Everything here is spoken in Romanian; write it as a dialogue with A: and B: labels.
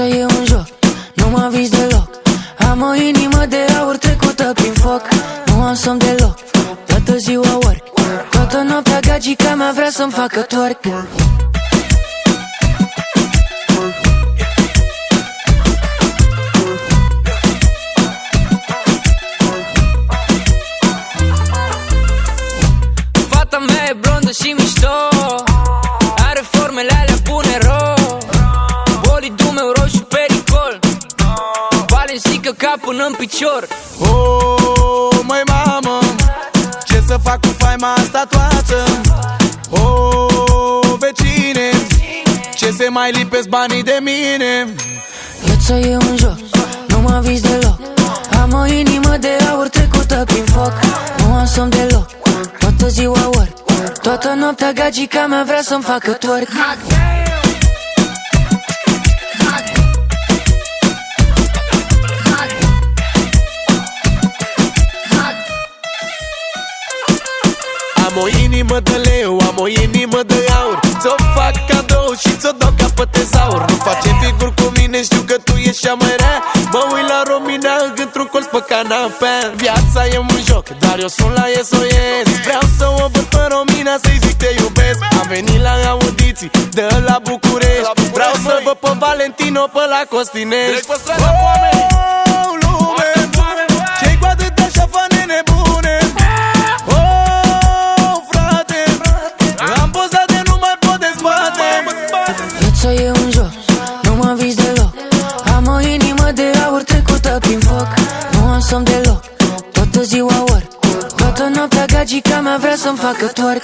A: viața e un joc. Nu mă avizi deloc. Am o inimă de aur trecută prin foc. Nu am somn deloc. Toată ziua work. Toată noaptea gagica mea vrea să-mi facă twerk Fata mea e blondă și mișto. Cap până în picior.
B: Oh, măi mamă Ce să fac cu faima asta toată? Oh, vecine Ce se mai lipesc banii de mine?
A: Viața e un joc, nu mă vis deloc. Am o inimă de aur trecută prin foc. Nu am somn deloc, toată ziua work. Toată noaptea gagica mea vrea să-mi facă twerk
B: Am o inimă de leu, am o inimă de aur. Ți-o fac cadou și ți-o dau ca pe tezaur Nu face figuri cu mine, știu că tu ești cea mai rea. Mă uit la Romina într-un colț pe canapea. Viața e un joc, dar eu sunt la SOS Vreau să o văd pe Romina, să-i zic te iubesc. Am venit la audiții de la București. Vreau să văd pe Valentino pe la Costinești. Oh,
A: Viața e un joc, nu mă vis deloc. Am o inimă de aur trecută prin foc. Nu am somn deloc, toată ziua work. Toată noaptea gagica mea vrea să-mi facă twerk